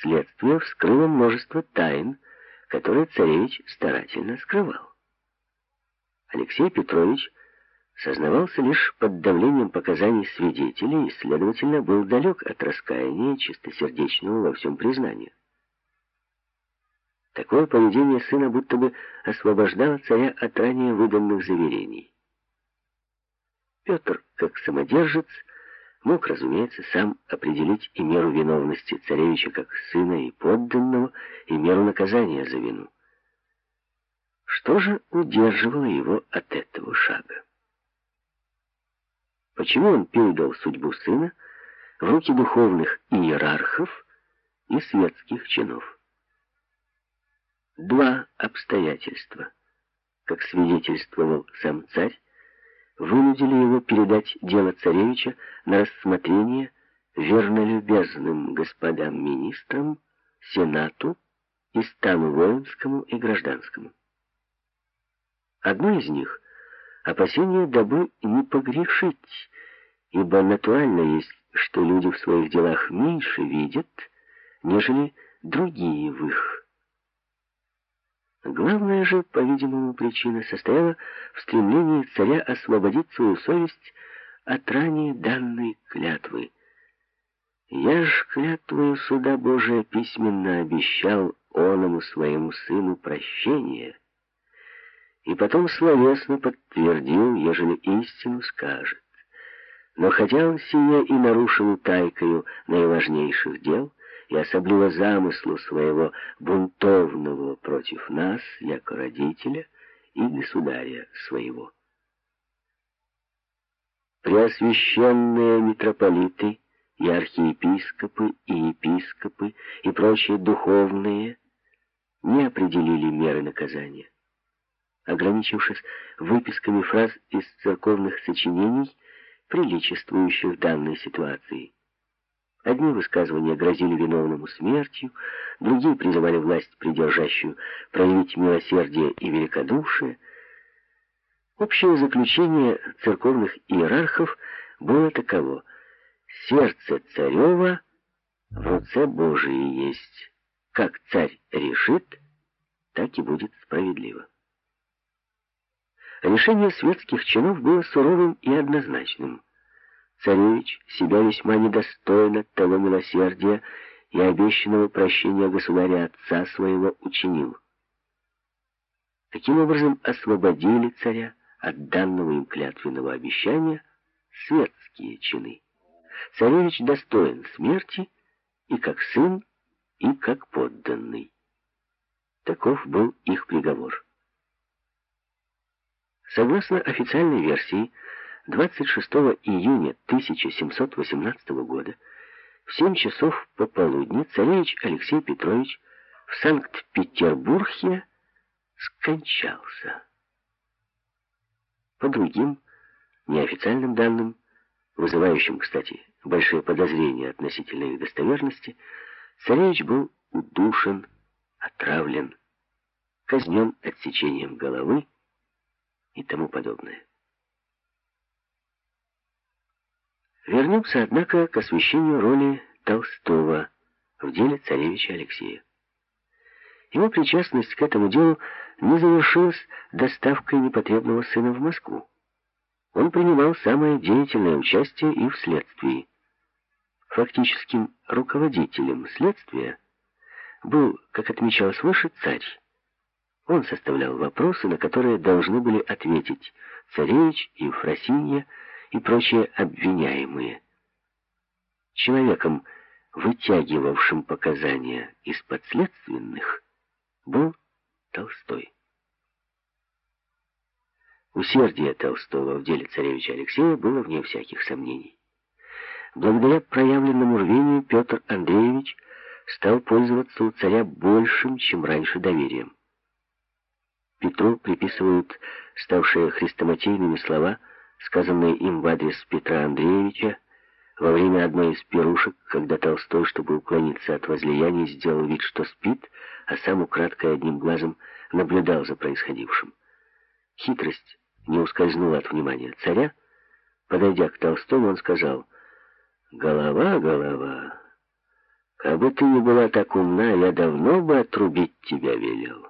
следствие вскрыло множество тайн, которые царевич старательно скрывал. Алексей Петрович сознавался лишь под давлением показаний свидетелей и, следовательно, был далек от раскаяния чистосердечного во всем признания. Такое поведение сына будто бы освобождало царя от ранее выданных заверений. Петр, как самодержец, мог, разумеется, сам определить и меру виновности царевича как сына и подданного, и меру наказания за вину. Что же удерживало его от этого шага? Почему он передал судьбу сына в руки духовных иерархов и светских чинов? Два обстоятельства, как свидетельствовал сам царь, вынудили его передать дело царевича на рассмотрение вернолюбезным господам министрам, сенату и стану воинскому и гражданскому. Одно из них — опасение, дабы не погрешить, ибо натурально есть, что люди в своих делах меньше видят, нежели другие в их. Главная же, по-видимому, причина состояла в стремлении царя освободить свою совесть от ранее данной клятвы. «Я ж клятвою суда Божия письменно обещал оному своему сыну прощение, и потом словесно подтвердил, ежели истину скажет. Но хотя он сие и нарушил тайкою наиважнейших дел, и особливо замыслу своего бунтовного против нас, яко родителя и государя своего. Преосвященные митрополиты и архиепископы, и епископы, и прочие духовные не определили меры наказания. Ограничившись выписками фраз из церковных сочинений, приличествующих данной ситуации. Одни высказывания грозили виновному смертью, другие призывали власть придержащую проявить милосердие и великодушие. Общее заключение церковных иерархов было таково. Сердце царева в руце Божией есть. Как царь решит, так и будет справедливо. Решение светских чинов было суровым и однозначным. Царевич себя весьма недостойно того милосердия и обещанного прощения государя отца своего учинил. Таким образом освободили царя от данного им клятвенного обещания светские чины. Царевич достоин смерти и как сын, и как подданный. Таков был их приговор. Согласно официальной версии, 26 июня 1718 года в 7 часов пополудни царевич Алексей Петрович в Санкт-Петербурге скончался. По другим, неофициальным данным, вызывающим, кстати, большие подозрения относительно их достоверности, царевич был удушен, отравлен, казнен отсечением головы и тому подобное. Вернемся, однако, к освещению роли Толстого в деле царевича Алексея. Его причастность к этому делу не завершилась доставкой непотребного сына в Москву. Он принимал самое деятельное участие и в следствии. Фактическим руководителем следствия был, как отмечалось выше, царь. Он составлял вопросы, на которые должны были ответить царевич и Ефросинья, и прочие обвиняемые. Человеком, вытягивавшим показания из подследственных, был Толстой. Усердие Толстого в деле царевича Алексея было вне всяких сомнений. Благодаря проявленному рвению Петр Андреевич стал пользоваться у царя большим, чем раньше, доверием. Петру приписывают ставшие хрестоматийными слова – сказанные им в адрес Петра Андреевича во время одной из пирушек, когда Толстой, чтобы уклониться от возлияний, сделал вид, что спит, а сам украдкой одним глазом наблюдал за происходившим. Хитрость не ускользнула от внимания царя. Подойдя к Толстому, он сказал, «Голова, голова, Как бы ты не была так умна, я давно бы отрубить тебя велел.